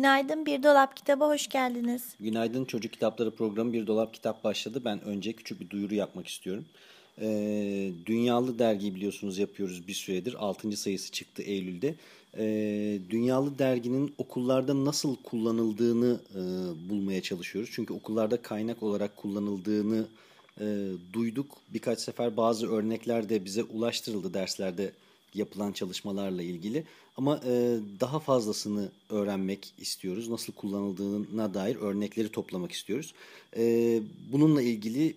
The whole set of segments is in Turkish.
Günaydın Bir Dolap Kitaba hoş geldiniz. Günaydın Çocuk Kitapları programı Bir Dolap Kitap başladı. Ben önce küçük bir duyuru yapmak istiyorum. Ee, Dünyalı dergiyi biliyorsunuz yapıyoruz bir süredir. 6. sayısı çıktı Eylül'de. Ee, Dünyalı derginin okullarda nasıl kullanıldığını e, bulmaya çalışıyoruz. Çünkü okullarda kaynak olarak kullanıldığını e, duyduk. Birkaç sefer bazı örnekler de bize ulaştırıldı derslerde yapılan çalışmalarla ilgili. Ama e, daha fazlasını öğrenmek istiyoruz. Nasıl kullanıldığına dair örnekleri toplamak istiyoruz. E, bununla ilgili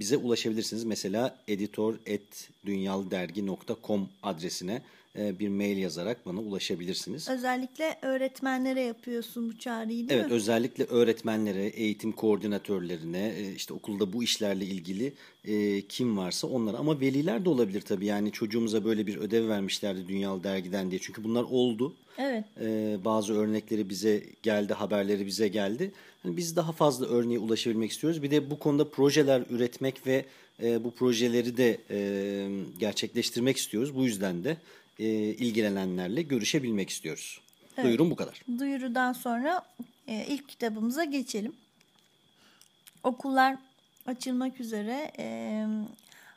bize ulaşabilirsiniz. Mesela editor.dünyalıdergi.com adresine e, bir mail yazarak bana ulaşabilirsiniz. Özellikle öğretmenlere yapıyorsun bu çağrıyı değil evet, mi? Evet özellikle öğretmenlere, eğitim koordinatörlerine, e, işte okulda bu işlerle ilgili e, kim varsa onlara ama veliler de olabilir tabii. Yani çocuğumuza böyle bir ödev vermişlerdi Dünyalı Dergi'den diye. Çünkü bunlar oldu. Evet. E, bazı örnekleri bize geldi, haberleri bize geldi. Yani biz daha fazla örneğe ulaşabilmek istiyoruz. Bir de bu konuda projeler üretmek ve e, bu projeleri de e, gerçekleştirmek istiyoruz. Bu yüzden de e, ilgilenenlerle görüşebilmek istiyoruz. Evet. Duyurum bu kadar. Duyurudan sonra e, ilk kitabımıza geçelim. Okullar açılmak üzere e,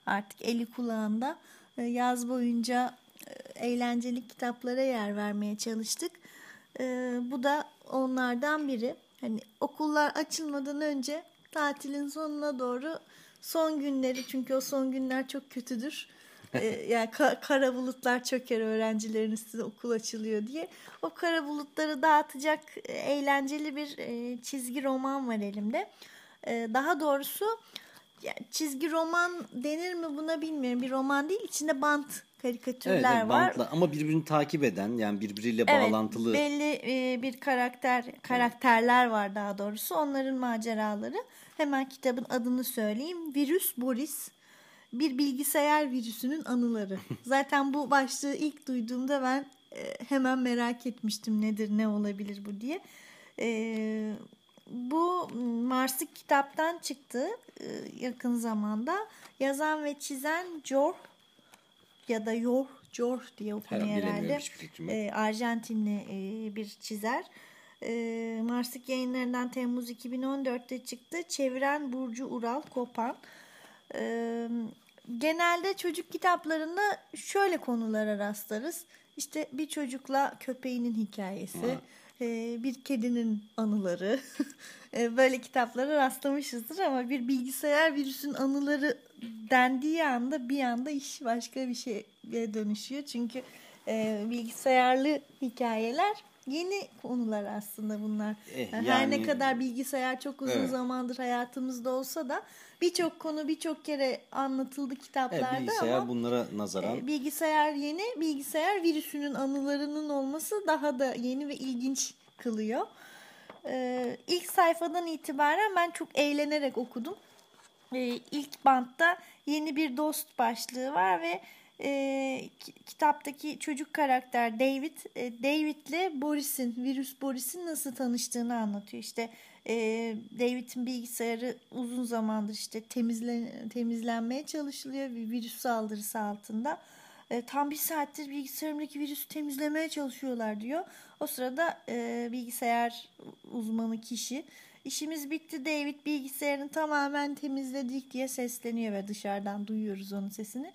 artık eli kulağında e, yaz boyunca e, eğlenceli kitaplara yer vermeye çalıştık. E, bu da onlardan biri. Hani okullar açılmadan önce tatilin sonuna doğru son günleri çünkü o son günler çok kötüdür yani ka kara bulutlar çöker öğrencilerin üstüne okul açılıyor diye. O kara bulutları dağıtacak e, eğlenceli bir e, çizgi roman var elimde. E, daha doğrusu çizgi roman denir mi buna bilmiyorum. Bir roman değil içinde bant karikatürler evet, evet, var. Bantla, ama birbirini takip eden yani birbiriyle evet, bağlantılı. Belli e, bir karakter karakterler var daha doğrusu. Onların maceraları. Hemen kitabın adını söyleyeyim. Virüs Boris bir bilgisayar virüsünün anıları. Zaten bu başlığı ilk duyduğumda ben e, hemen merak etmiştim nedir ne olabilir bu diye. E, bu Mars'ı kitaptan çıktı e, yakın zamanda. Yazan ve çizen Jor ya da Yor Jor diye okunuyor herhalde. E, Arjantinli e, bir çizer. E, Mars'ık yayınlarından Temmuz 2014'te çıktı. Çeviren Burcu Ural Kopan. Genelde çocuk kitaplarında şöyle konulara rastlarız. İşte bir çocukla köpeğinin hikayesi, e, bir kedinin anıları. e, böyle kitaplara rastlamışızdır ama bir bilgisayar virüsün anıları dendiği anda bir anda iş başka bir şeye dönüşüyor. Çünkü e, bilgisayarlı hikayeler yeni konular aslında bunlar. Eh, yani, Her ne kadar bilgisayar çok uzun evet. zamandır hayatımızda olsa da birçok konu birçok kere anlatıldı kitaplarda evet, bilgisayar ama bunlara nazaran e, bilgisayar yeni, bilgisayar virüsünün anılarının olması daha da yeni ve ilginç kılıyor. E, ilk sayfadan itibaren ben çok eğlenerek okudum. E, ilk bantta yeni bir dost başlığı var ve e, kitaptaki çocuk karakter David, e, David'le Boris'in, virüs Boris'in nasıl tanıştığını anlatıyor. İşte e, David'in bilgisayarı uzun zamandır işte temizlen, temizlenmeye çalışılıyor bir virüs saldırısı altında. E, tam bir saattir bilgisayarımdaki virüsü temizlemeye çalışıyorlar diyor. O sırada e, bilgisayar uzmanı kişi işimiz bitti David bilgisayarını tamamen temizledik diye sesleniyor ve dışarıdan duyuyoruz onun sesini.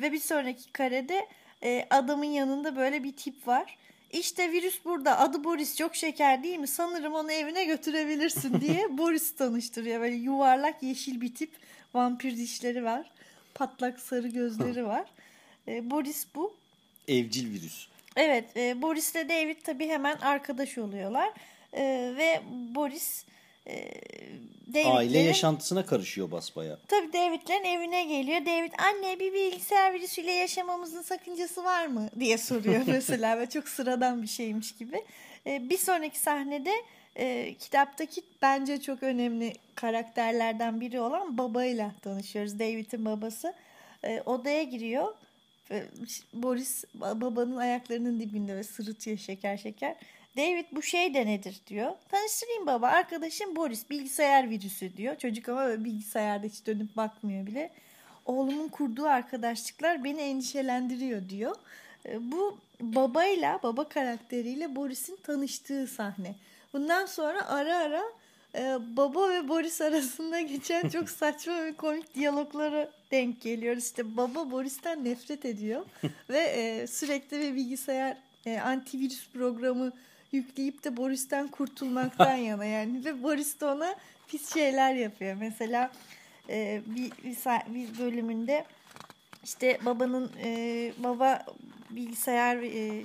Ve bir sonraki karede e, adamın yanında böyle bir tip var. İşte virüs burada adı Boris çok şeker değil mi? Sanırım onu evine götürebilirsin diye Boris tanıştırıyor. Böyle yuvarlak yeşil bir tip vampir dişleri var. Patlak sarı gözleri var. E, Boris bu. Evcil virüs. Evet e, Boris ile David tabii hemen arkadaş oluyorlar. E, ve Boris e, Aile yaşantısına karışıyor basbaya. Tabii David'lerin evine geliyor. David David anne bir bilgisayar virüsüyle yaşamamızın sakıncası var mı diye soruyor mesela ve çok sıradan bir şeymiş gibi. E, bir sonraki sahnede e, kitaptaki bence çok önemli karakterlerden biri olan babayla tanışıyoruz. David'in babası e, odaya giriyor. E, Boris babanın ayaklarının dibinde ve sırıtıyor şeker şeker. David bu şey de nedir diyor. Tanıştırayım baba arkadaşım Boris bilgisayar virüsü diyor. Çocuk ama bilgisayarda hiç dönüp bakmıyor bile. Oğlumun kurduğu arkadaşlıklar beni endişelendiriyor diyor. E, bu babayla baba karakteriyle Boris'in tanıştığı sahne. Bundan sonra ara ara e, baba ve Boris arasında geçen çok saçma ve komik diyaloglara denk geliyoruz. İşte baba Boris'ten nefret ediyor ve e, sürekli bir bilgisayar e, antivirüs programı yükleyip de Boris'ten kurtulmaktan yana yani ve Boris de ona pis şeyler yapıyor. Mesela e, bir, bir, bir bölümünde işte babanın e, baba bilgisayar e,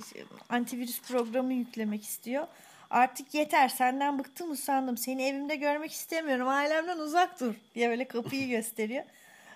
antivirüs programı yüklemek istiyor. Artık yeter senden bıktım usandım seni evimde görmek istemiyorum ailemden uzak dur diye böyle kapıyı gösteriyor.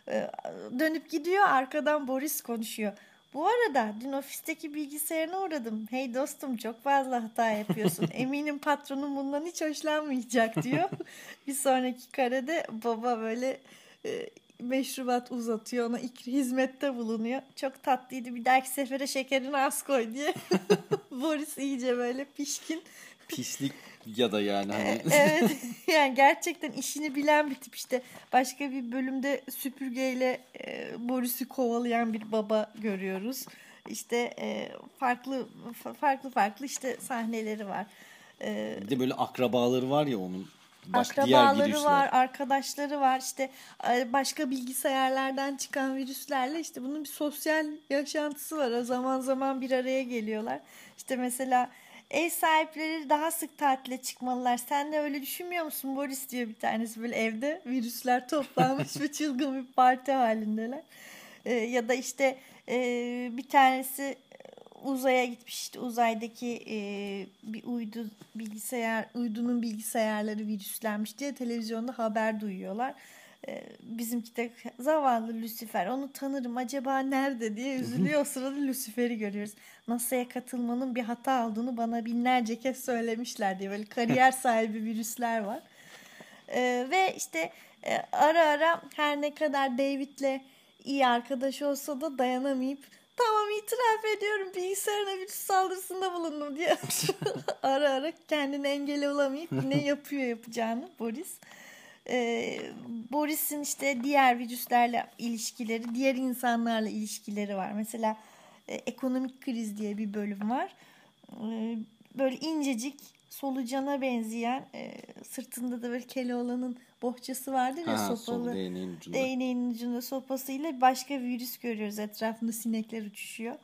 E, dönüp gidiyor arkadan Boris konuşuyor. Bu arada dün ofisteki bilgisayarına uğradım. Hey dostum çok fazla hata yapıyorsun. Eminim patronun bundan hiç hoşlanmayacak diyor. bir sonraki karede baba böyle e, meşrubat uzatıyor ona ikri hizmette bulunuyor. Çok tatlıydı bir dahaki sefere şekerini az koy diye. Boris iyice böyle pişkin. Pislik ya da yani hani. E, evet yani gerçekten işini bilen bir tip işte başka bir bölümde süpürgeyle e, Boris'i kovalayan bir baba görüyoruz. İşte e, farklı farklı farklı işte sahneleri var. E, bir de böyle akrabaları var ya onun. Başka akrabaları var, arkadaşları var. İşte e, başka bilgisayarlardan çıkan virüslerle işte bunun bir sosyal yaşantısı var. O zaman zaman bir araya geliyorlar. İşte mesela ev sahipleri daha sık tatile çıkmalılar. Sen de öyle düşünmüyor musun Boris diyor bir tanesi böyle evde virüsler toplanmış ve çılgın bir parti halindeler. Ee, ya da işte e, bir tanesi uzaya gitmiş işte uzaydaki e, bir uydu bilgisayar uydunun bilgisayarları virüslenmiş diye televizyonda haber duyuyorlar. E, bizimki de zavallı Lucifer onu tanırım acaba nerede diye üzülüyor. o sırada Lucifer'i görüyoruz. NASA'ya katılmanın bir hata olduğunu bana binlerce kez söylemişler diye böyle kariyer sahibi virüsler var. E, ve işte e, ara ara her ne kadar David'le iyi arkadaş olsa da dayanamayıp tamam itiraf ediyorum bilgisayarına virüs saldırısında bulundum diye ara ara kendine engel olamayıp ne yapıyor yapacağını Boris. Ee, Boris'in işte diğer virüslerle ilişkileri, diğer insanlarla ilişkileri var. Mesela e, ekonomik kriz diye bir bölüm var. E, böyle incecik solucana benzeyen e, sırtında da böyle Keloğlan'ın bohçası vardır ya ha, sopalı. Değneğin ucunda. Değneğin ucunda sopasıyla başka virüs görüyoruz. Etrafında sinekler uçuşuyor.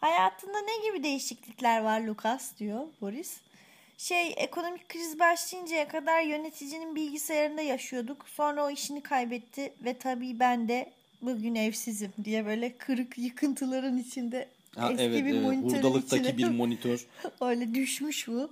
Hayatında ne gibi değişiklikler var Lucas diyor Boris. Şey ekonomik kriz başlayıncaya kadar yöneticinin bilgisayarında yaşıyorduk. Sonra o işini kaybetti ve tabii ben de bugün evsizim diye böyle kırık yıkıntıların içinde ha, eski evet, bir evet. monitörün Hurdalıktaki içine. bir monitör. Öyle düşmüş bu.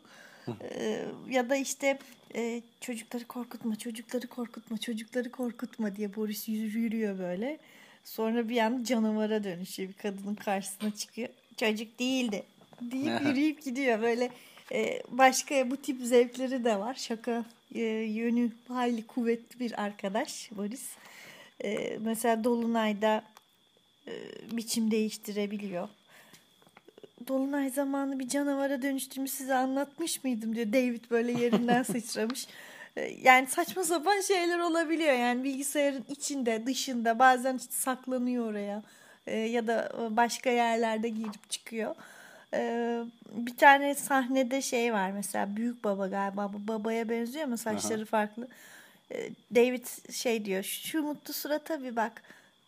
ee, ya da işte e, çocukları korkutma, çocukları korkutma, çocukları korkutma diye Boris yürüyor böyle. Sonra bir an canavara dönüşüyor. Bir kadının karşısına çıkıyor. Çocuk değildi deyip yürüyüp gidiyor. Böyle e, başka bu tip zevkleri de var. Şaka e, yönü hayli kuvvetli bir arkadaş Boris. E, mesela Dolunay'da e, biçim değiştirebiliyor. Dolunay zamanı bir canavara dönüştüğümü size anlatmış mıydım diyor. David böyle yerinden sıçramış. E, yani saçma sapan şeyler olabiliyor. Yani bilgisayarın içinde, dışında bazen işte saklanıyor oraya. E, ya da başka yerlerde girip çıkıyor. Bir tane sahnede şey var mesela büyük baba galiba babaya benziyor ama saçları Aha. farklı. David şey diyor şu mutlu surata bir bak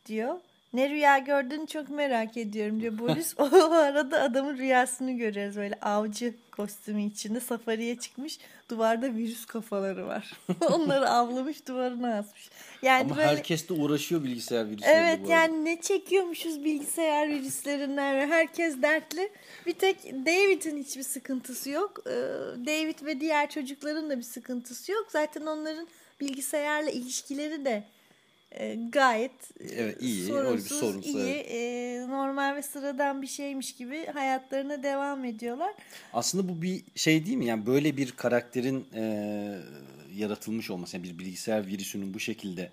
diyor. Ne rüya gördüğünü çok merak ediyorum diyor Boris. o arada adamın rüyasını görüyoruz böyle avcı kostümü içinde safariye çıkmış. Duvarda virüs kafaları var. Onları avlamış duvarına asmış. Yani Ama böyle... herkes de uğraşıyor bilgisayar virüsleriyle Evet yani ne çekiyormuşuz bilgisayar virüslerinden. Herkes dertli. Bir tek David'in hiçbir sıkıntısı yok. Ee, David ve diğer çocukların da bir sıkıntısı yok. Zaten onların bilgisayarla ilişkileri de e, gayet e, Evet, iyi, sorunsuz, sorunsuz, iyi, evet. e, normal ve sıradan bir şeymiş gibi hayatlarına devam ediyorlar. Aslında bu bir şey değil mi? Yani böyle bir karakterin e, yaratılmış olması, yani bir bilgisayar virüsünün bu şekilde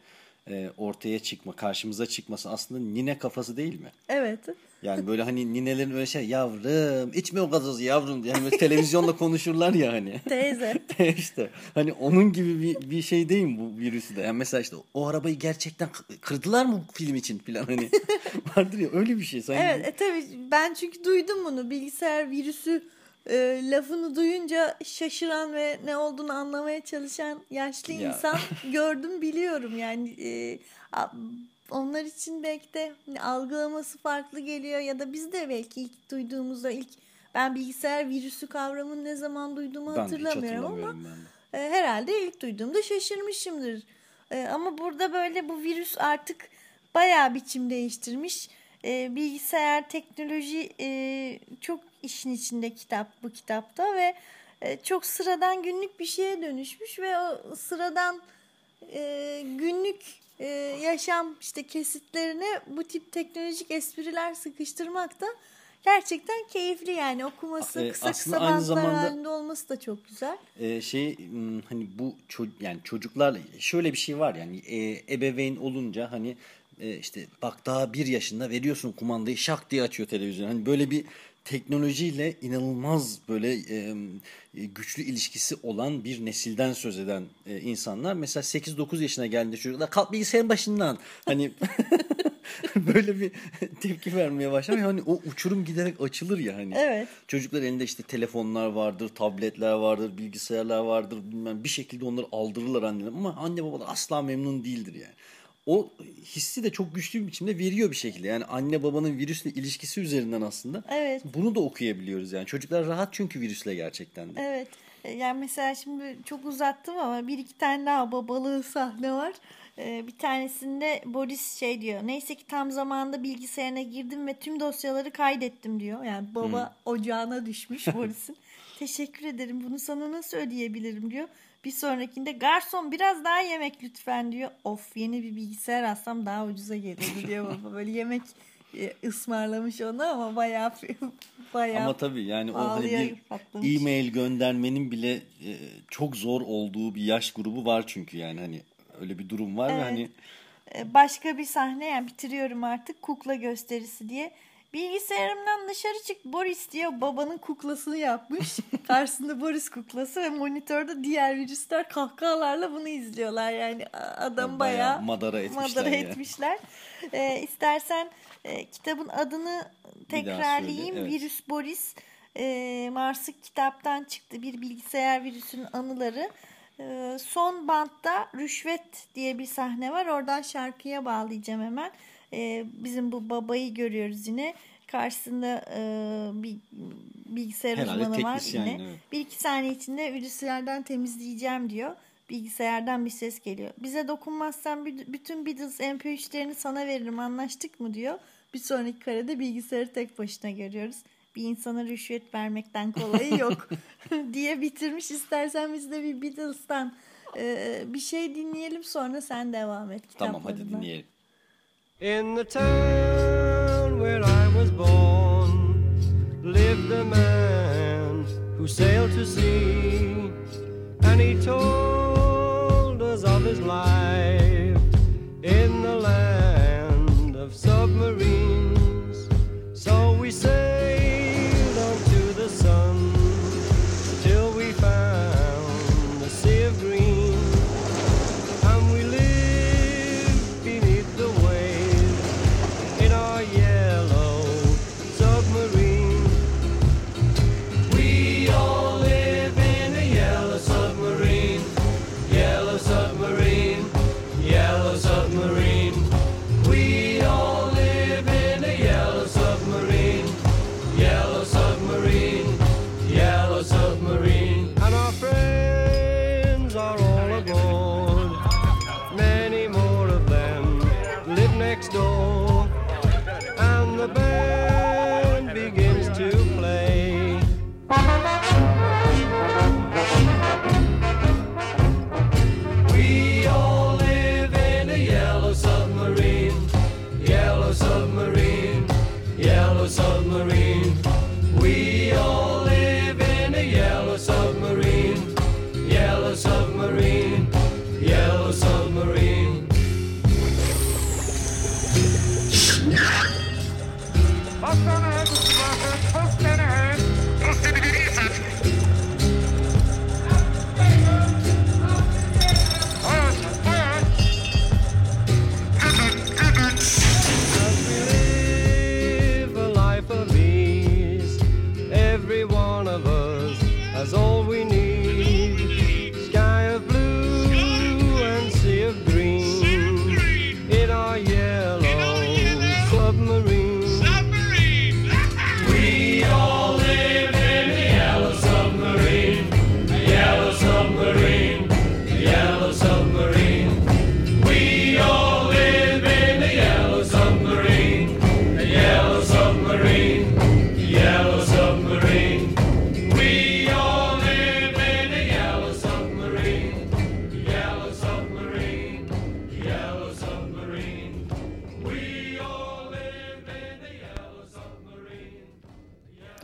e, ortaya çıkma, karşımıza çıkması aslında nine kafası değil mi? Evet. Yani böyle hani ninelerin öyle şey yavrum içme o gazozu yavrum diye hani televizyonda konuşurlar ya hani. Teyze. işte hani onun gibi bir, bir şey değil mi bu virüsü de? Yani mesela işte o arabayı gerçekten kı- kırdılar mı bu film için falan hani vardır ya öyle bir şey. Sanki Evet e, tabii ben çünkü duydum bunu bilgisayar virüsü e, lafını duyunca şaşıran ve ne olduğunu anlamaya çalışan yaşlı Ya. insan gördüm biliyorum yani e, onlar için belki de algılaması farklı geliyor ya da biz de belki ilk duyduğumuzda ilk ben bilgisayar virüsü kavramını ne zaman duyduğumu ben hatırlamıyorum ama e, herhalde ilk duyduğumda şaşırmışımdır. E, ama burada böyle bu virüs artık bayağı biçim değiştirmiş. E, bilgisayar, teknoloji e, çok işin içinde kitap bu kitapta ve e, çok sıradan günlük bir şeye dönüşmüş ve o sıradan e, günlük e, yaşam işte kesitlerine bu tip teknolojik espriler sıkıştırmak da gerçekten keyifli yani okuması E, kısa kısa aynı bantlar zamanda- halinde olması da çok güzel. Ee, şey hani bu ço- yani çocuklarla şöyle bir şey var yani e, ebeveyn olunca hani e, işte bak daha bir yaşında veriyorsun kumandayı şak diye açıyor televizyon. Hani böyle bir teknolojiyle inanılmaz böyle e, güçlü ilişkisi olan bir nesilden söz eden e, insanlar. Mesela 8-9 yaşına geldiğinde çocuklar kalk bilgisayarın başından hani böyle bir tepki vermeye başlar. Yani o uçurum giderek açılır ya hani. Evet. Çocuklar elinde işte telefonlar vardır, tabletler vardır, bilgisayarlar vardır. Bilmem bir şekilde onları aldırırlar anneler ama anne babalar asla memnun değildir yani. O hissi de çok güçlü bir biçimde veriyor bir şekilde. Yani anne babanın virüsle ilişkisi üzerinden aslında Evet. bunu da okuyabiliyoruz yani. Çocuklar rahat çünkü virüsle gerçekten de. Evet. E, Yani mesela şimdi çok uzattım ama bir iki tane daha babalığı sahne var. E, Bir tanesinde Boris şey diyor. Neyse ki tam zamanında bilgisayarına girdim ve tüm dosyaları kaydettim diyor. Yani baba ocağına düşmüş Boris'in. Teşekkür ederim. Bunu sana nasıl ödeyebilirim diyor. Bir sonrakinde garson biraz daha yemek lütfen diyor. Of yeni bir bilgisayar alsam daha ucuza gelirdi diyor baba. Böyle yemek e, ısmarlamış ona ama bayağı bayağı Ama tabii yani o hani bir e-mail göndermenin bile e, çok zor olduğu bir yaş grubu var çünkü yani hani öyle bir durum var ve Evet. hani Ee, başka bir sahne yani bitiriyorum artık kukla gösterisi diye. Bilgisayarımdan dışarı çık Boris diyor babanın kuklasını yapmış. Karşısında Boris kuklası ve monitörde diğer virüsler kahkahalarla bunu izliyorlar. Yani adam Bayağı bayağı madara etmişler madara etmişler. Ee, istersen e, kitabın adını tekrarlayayım. evet. Virüs Boris e, Mars'ı kitaptan çıktı. Bir bilgisayar virüsünün anıları. Ee, son bantta rüşvet diye bir sahne var. Oradan şarkıya bağlayacağım hemen. Ee, bizim bu babayı görüyoruz yine. Karşısında e, bir bilgisayar Herhalde uzmanı var yine. evet. Bir iki saniye içinde virüslerden temizleyeceğim diyor. Bilgisayardan bir ses geliyor. Bize dokunmazsan bü- bütün Beatles MP3'lerini sana veririm anlaştık mı diyor. Bir sonraki karede bilgisayarı tek başına görüyoruz. Bir insana rüşvet vermekten kolayı yok diye bitirmiş. İstersen biz de bir Beatles'tan e, bir şey dinleyelim sonra sen devam et. tamam hadi dinleyelim. In the town where I was born lived a man who sailed to sea, and he told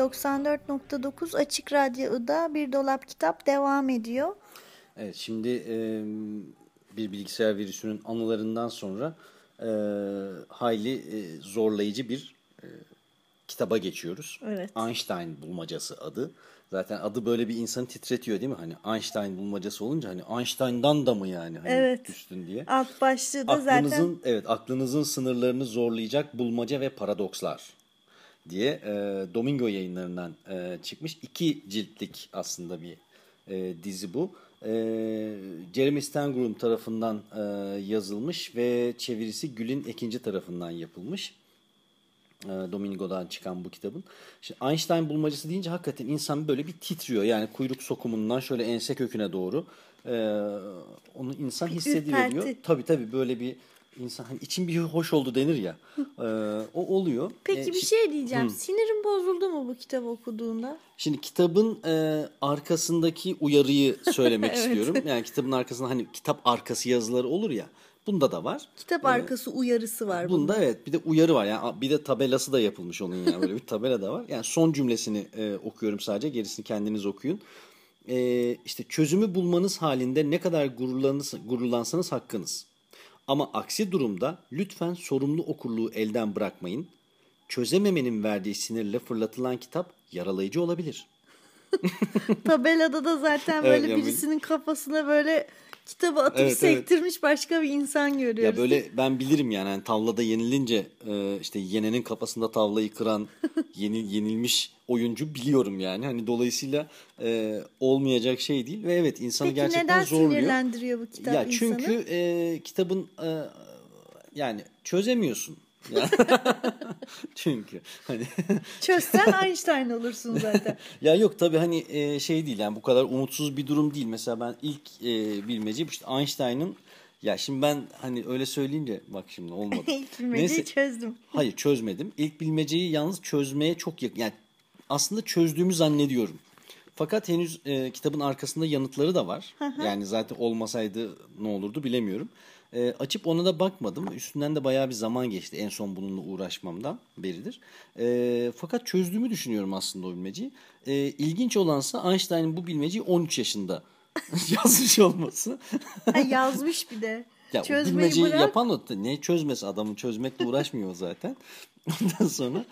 94.9 Açık Radyo'da Bir Dolap Kitap devam ediyor. Evet şimdi e, bir bilgisayar virüsünün anılarından sonra e, hayli e, zorlayıcı bir e, kitaba geçiyoruz. Evet. Einstein bulmacası adı. Zaten adı böyle bir insanı titretiyor değil mi? Hani Einstein bulmacası olunca hani Einstein'dan da mı yani hani Evet. üstün diye. Alt başlığı da Aklınızın zaten evet aklınızın sınırlarını zorlayacak bulmaca ve paradokslar diye e, Domingo yayınlarından e, çıkmış iki ciltlik aslında bir e, dizi bu. E, Jeremy Stengrum tarafından e, yazılmış ve çevirisi Gül'ün ikinci tarafından yapılmış. E, Domingo'dan çıkan bu kitabın. Şimdi Einstein bulmacası deyince hakikaten insan böyle bir titriyor. Yani kuyruk sokumundan şöyle ense köküne doğru e, onu insan hissediyor diyor. ürperti. Tabii tabii böyle bir insan hani için bir hoş oldu denir ya. E, o oluyor. Peki E, bir şey diyeceğim. Sinirin bozuldu mu bu kitabı okuduğunda? Şimdi kitabın e, arkasındaki uyarıyı söylemek istiyorum. Yani kitabın arkasında hani kitap arkası yazıları olur ya. Bunda da var. Kitap arkası uyarısı var Bunda evet bir de uyarı var. Yani bir de tabelası da yapılmış onun yani. Böyle bir tabela da var. Yani son cümlesini e, okuyorum sadece. Gerisini kendiniz okuyun. E, işte çözümü bulmanız halinde ne kadar gururlansanız hakkınız. Ama aksi durumda lütfen sorumlu okurluğu elden bırakmayın. Çözememenin verdiği sinirle fırlatılan kitap yaralayıcı olabilir. Tabelada da zaten Evet, böyle yani birisinin kafasına böyle kitabı atıp Evet, evet. sektirmiş başka bir insan görüyoruz. Ya böyle ben bilirim yani hani tavlada yenilince e, işte yenenin kafasında tavlayı kıran yenil, yenilmiş oyuncu biliyorum yani. Hani dolayısıyla e, olmayacak şey değil ve evet insanı Peki gerçekten neden zorluyor. sinirlendiriyor bu kitap Ya insanı? çünkü e, kitabın e, yani çözemiyorsun. Çünkü hani Çözsen Einstein olursun zaten. ya yok tabii hani e, şey değil yani bu kadar umutsuz bir durum değil. Mesela ben ilk e, bilmece işte Einstein'ın ya şimdi ben hani öyle söyleyince bak şimdi olmadı. İlk bilmeceyi Neyse. çözdüm. Hayır çözmedim. İlk bilmeceyi yalnız çözmeye çok yakın. Yani aslında çözdüğümü zannediyorum. Fakat henüz e, kitabın arkasında yanıtları da var. Yani zaten olmasaydı ne olurdu bilemiyorum. E, açıp ona da bakmadım. Üstünden de bayağı bir zaman geçti en son bununla uğraşmamdan beridir. E, fakat çözdüğümü düşünüyorum aslında o bilmeceyi. E, ilginç olansa Einstein'ın bu bilmeceyi 13 yaşında yazmış olması. Yazmış bir de. Ya Çözmeyi bilmeceyi bırak. yapan o ne çözmesi adamın çözmekle uğraşmıyor zaten. Ondan sonra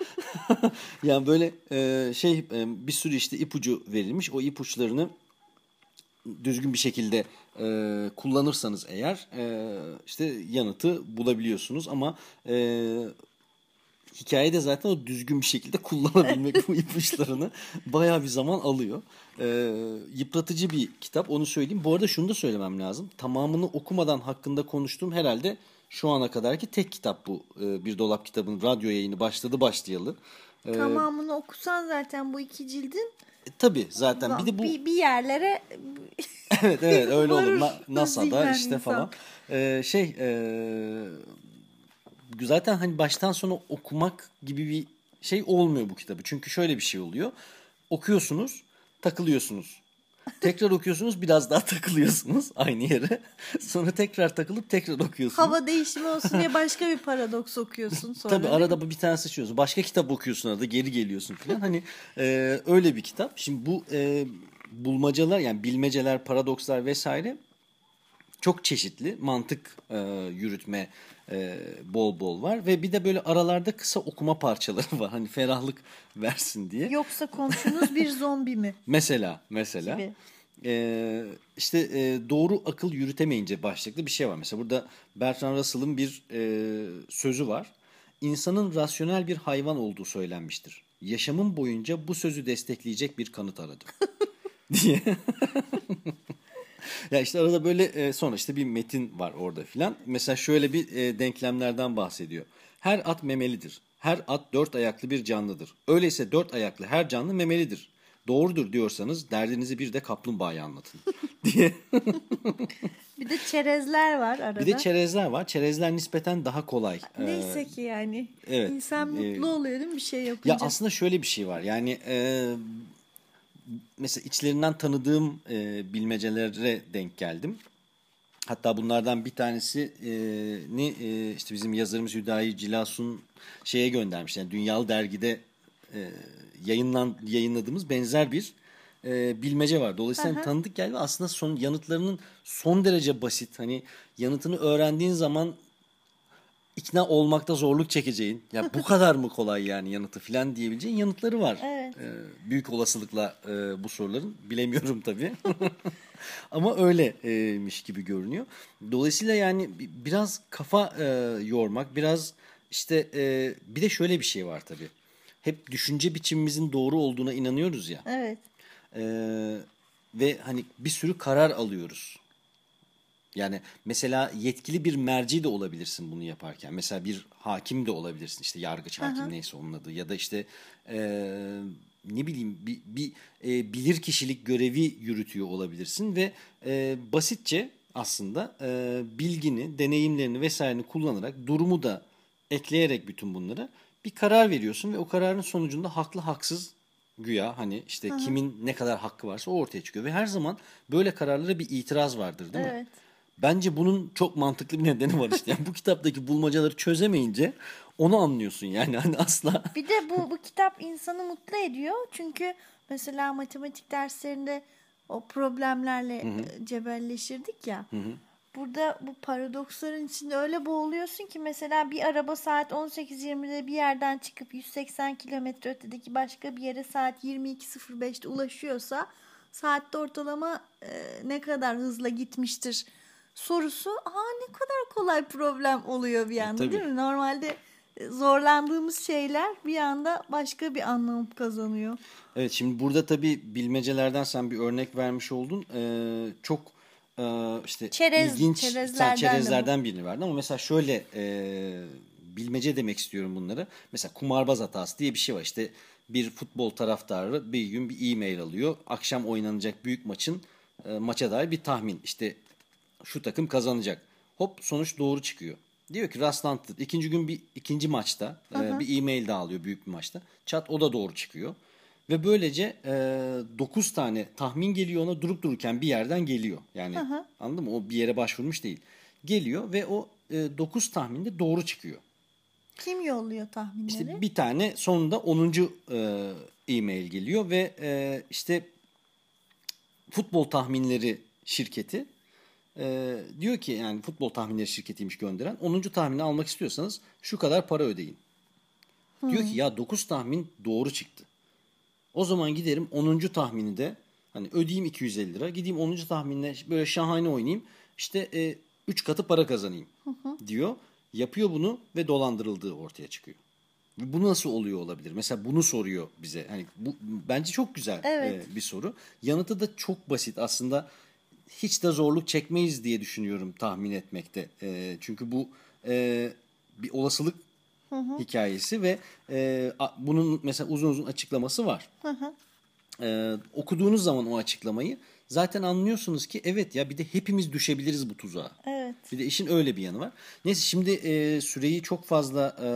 yani böyle e, şey e, bir sürü işte ipucu verilmiş. O ipuçlarını düzgün bir şekilde e, kullanırsanız eğer e, işte yanıtı bulabiliyorsunuz ama e, hikayede zaten o düzgün bir şekilde kullanabilmek bu ipuçlarını bayağı bir zaman alıyor. Ee, yıpratıcı bir kitap onu söyleyeyim. Bu arada şunu da söylemem lazım. Tamamını okumadan hakkında konuştuğum herhalde şu ana kadarki tek kitap bu. Ee, bir dolap kitabın radyo yayını başladı başlayalı. Ee, Tamamını okusan zaten bu iki cildin e, tabii zaten bir de bu bir, bir yerlere evet evet öyle olur. Na- NASA'da işte falan. Ee, şey e, zaten hani baştan sona okumak gibi bir şey olmuyor bu kitabı. Çünkü şöyle bir şey oluyor. Okuyorsunuz, takılıyorsunuz. Tekrar okuyorsunuz, biraz daha takılıyorsunuz aynı yere. Sonra tekrar takılıp tekrar okuyorsunuz. hava değişimi olsun diye başka bir paradoks okuyorsun sonra. Tabii arada bir tane seçiyorsun. Başka kitap okuyorsun arada geri geliyorsun falan. Hani e, öyle bir kitap. Şimdi bu e, bulmacalar yani bilmeceler, paradokslar vesaire çok çeşitli. Mantık e, yürütme e, bol bol var. Ve bir de böyle aralarda kısa okuma parçaları var. Hani ferahlık versin diye. Yoksa komşunuz bir zombi mi? Mesela mesela Gibi. e, işte e, doğru akıl yürütemeyince başlıklı bir şey var. Mesela burada Bertrand Russell'ın bir e, sözü var. İnsanın rasyonel bir hayvan olduğu söylenmiştir. Yaşamım boyunca bu sözü destekleyecek bir kanıt aradım. diye. ya işte arada böyle e, sonra işte bir metin var orada filan. Mesela şöyle bir e, denklemlerden bahsediyor. Her at memelidir. Her at dört ayaklı bir canlıdır. Öyleyse dört ayaklı her canlı memelidir. Doğrudur diyorsanız derdinizi bir de kaplumbağaya anlatın diye. Bir de çerezler var arada. Bir de çerezler var. Çerezler nispeten daha kolay. Ee, Neyse ki yani. evet, İnsan e, mutlu oluyor değil mi bir şey yapınca? Ya aslında şöyle bir şey var. Yani e, mesela içlerinden tanıdığım e, bilmecelere denk geldim. Hatta bunlardan bir tanesini e, işte bizim yazarımız Hüdayi Cilasun şeye göndermiş. Yani Dünyalı Dergi'de e, yayınlan yayınladığımız benzer bir e, bilmece var. Dolayısıyla hani tanıdık geldi aslında son yanıtlarının son derece basit. Hani yanıtını öğrendiğin zaman ikna olmakta zorluk çekeceğin ya bu kadar mı kolay yani yanıtı filan diyebileceğin yanıtları var. Evet. Ee, büyük olasılıkla e, bu soruların bilemiyorum tabii. Ama öyleymiş gibi görünüyor. Dolayısıyla yani bi- biraz kafa e, yormak, biraz işte e, bir de şöyle bir şey var tabii. Hep düşünce biçimimizin doğru olduğuna inanıyoruz ya. Evet. Ee, ve hani bir sürü karar alıyoruz. Yani mesela yetkili bir merci de olabilirsin bunu yaparken. Mesela bir hakim de olabilirsin. İşte yargıç hakim neyse onun adı. Ya da işte eee, ne bileyim bir, bir e, bilir kişilik görevi yürütüyor olabilirsin. Ve e, basitçe aslında e, bilgini, deneyimlerini vesaireni kullanarak durumu da ekleyerek bütün bunları bir karar veriyorsun. Ve o kararın sonucunda haklı haksız güya hani işte kimin ne kadar hakkı varsa o ortaya çıkıyor. Ve her zaman böyle kararlara bir itiraz vardır değil mi? Evet. Bence bunun çok mantıklı bir nedeni var işte. Yani bu kitaptaki bulmacaları çözemeyince onu anlıyorsun yani hani asla. Bir de bu, bu kitap insanı mutlu ediyor. Çünkü mesela matematik derslerinde o problemlerle e, cebelleşirdik ya. Burada bu paradoksların içinde öyle boğuluyorsun ki mesela bir araba saat 18.20'de bir yerden çıkıp 180 kilometre ötedeki başka bir yere saat 22.05'te ulaşıyorsa saatte ortalama e, ne kadar hızla gitmiştir sorusu aa ne kadar kolay problem oluyor bir anda tabii. değil mi? Normalde e, zorlandığımız şeyler bir anda başka bir anlam kazanıyor. Evet şimdi burada tabii bilmecelerden sen bir örnek vermiş oldun. Ee, çok e, işte Çerez- ilginç çerezlerden çerezlerden birini verdin ama mesela şöyle e, bilmece demek istiyorum bunları. Mesela kumarbaz hatası diye bir şey var. İşte bir futbol taraftarı bir gün bir e-mail alıyor. Akşam oynanacak büyük maçın e, maça dair bir tahmin. İşte şu takım kazanacak. Hop sonuç doğru çıkıyor. Diyor ki rastlantıdır. İkinci gün bir ikinci maçta e, bir e-mail daha alıyor büyük bir maçta. Çat o da doğru çıkıyor. Ve böylece 9 tane tahmin geliyor ona durup dururken bir yerden geliyor. Yani anladın mı? O bir yere başvurmuş değil. Geliyor ve o 9 tahminde doğru çıkıyor. Kim yolluyor tahminleri? İşte bir tane sonunda 10. e, e-mail geliyor ve e, işte futbol tahminleri şirketi e, diyor ki yani futbol tahminleri şirketiymiş gönderen 10. tahmini almak istiyorsanız şu kadar para ödeyin. Diyor ki ya 9 tahmin doğru çıktı. O zaman giderim 10. tahmini de hani ödeyeyim 250 lira. Gideyim 10. tahminle böyle şahane oynayayım. İşte 3 katı para kazanayım diyor. Yapıyor bunu ve dolandırıldığı ortaya çıkıyor. Bu nasıl oluyor olabilir? Mesela bunu soruyor bize. Hani bu bence çok güzel Evet. e, bir soru. Yanıtı da çok basit. Aslında hiç de zorluk çekmeyiz diye düşünüyorum tahmin etmekte. E, çünkü bu e, bir olasılık hikayesi ve e, a- bunun mesela uzun uzun açıklaması var. E, okuduğunuz zaman o açıklamayı zaten anlıyorsunuz ki evet ya bir de hepimiz düşebiliriz bu tuzağa. Evet. Bir de işin öyle bir yanı var. Neyse şimdi e, süreyi çok fazla e,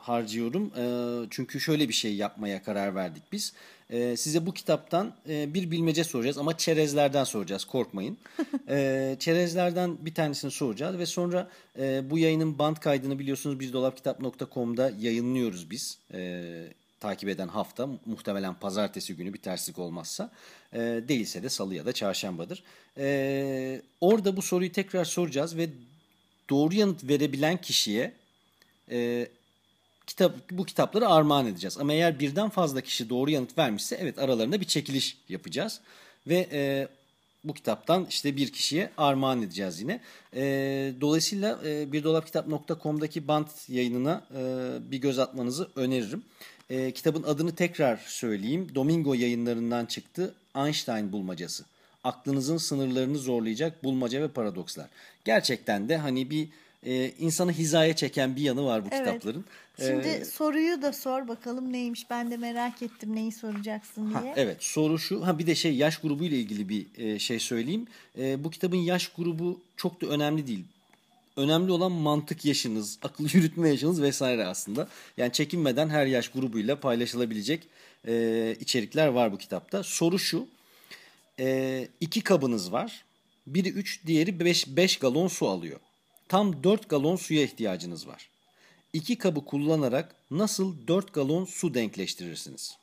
harcıyorum. E, çünkü şöyle bir şey yapmaya karar verdik biz. E, size bu kitaptan e, bir bilmece soracağız ama çerezlerden soracağız korkmayın. e, çerezlerden bir tanesini soracağız ve sonra e, bu yayının band kaydını biliyorsunuz biz dolapkitap.com'da yayınlıyoruz biz. E, takip eden hafta muhtemelen pazartesi günü bir terslik olmazsa e, değilse de salı ya da çarşambadır. E, orada bu soruyu tekrar soracağız ve doğru yanıt verebilen kişiye e, kitap bu kitapları armağan edeceğiz. Ama eğer birden fazla kişi doğru yanıt vermişse evet aralarında bir çekiliş yapacağız ve e, bu kitaptan işte bir kişiye armağan edeceğiz yine. E, dolayısıyla e, birdolapkitap.com'daki bant yayınına e, bir göz atmanızı öneririm. E, kitabın adını tekrar söyleyeyim. Domingo yayınlarından çıktı. Einstein bulmacası. Aklınızın sınırlarını zorlayacak bulmaca ve paradokslar. Gerçekten de hani bir e, insanı hizaya çeken bir yanı var bu Evet. kitapların. Şimdi E, soruyu da sor bakalım neymiş. Ben de merak ettim neyi soracaksın Ha, diye. evet soru şu. Ha bir de şey yaş grubu ile ilgili bir e, şey söyleyeyim. E, bu kitabın yaş grubu çok da önemli değil. Önemli olan mantık yaşınız, akıl yürütme yaşınız vesaire aslında. Yani çekinmeden her yaş grubuyla paylaşılabilecek e, içerikler var bu kitapta. Soru şu. E, iki kabınız var. Biri 3, diğeri 5 galon su alıyor. Tam 4 galon suya ihtiyacınız var. İki kabı kullanarak nasıl 4 galon su denkleştirirsiniz?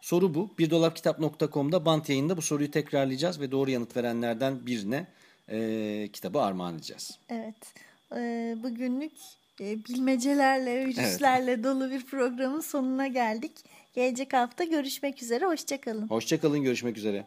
Soru bu. birdolapkitap.com'da bant yayında bu soruyu tekrarlayacağız ve doğru yanıt verenlerden birine e, kitabı armağan edeceğiz. Evet. Ee, bugünlük e, bilmecelerle, virüslerle dolu bir programın sonuna geldik. Gelecek hafta görüşmek üzere. Hoşçakalın. Hoşçakalın, görüşmek üzere.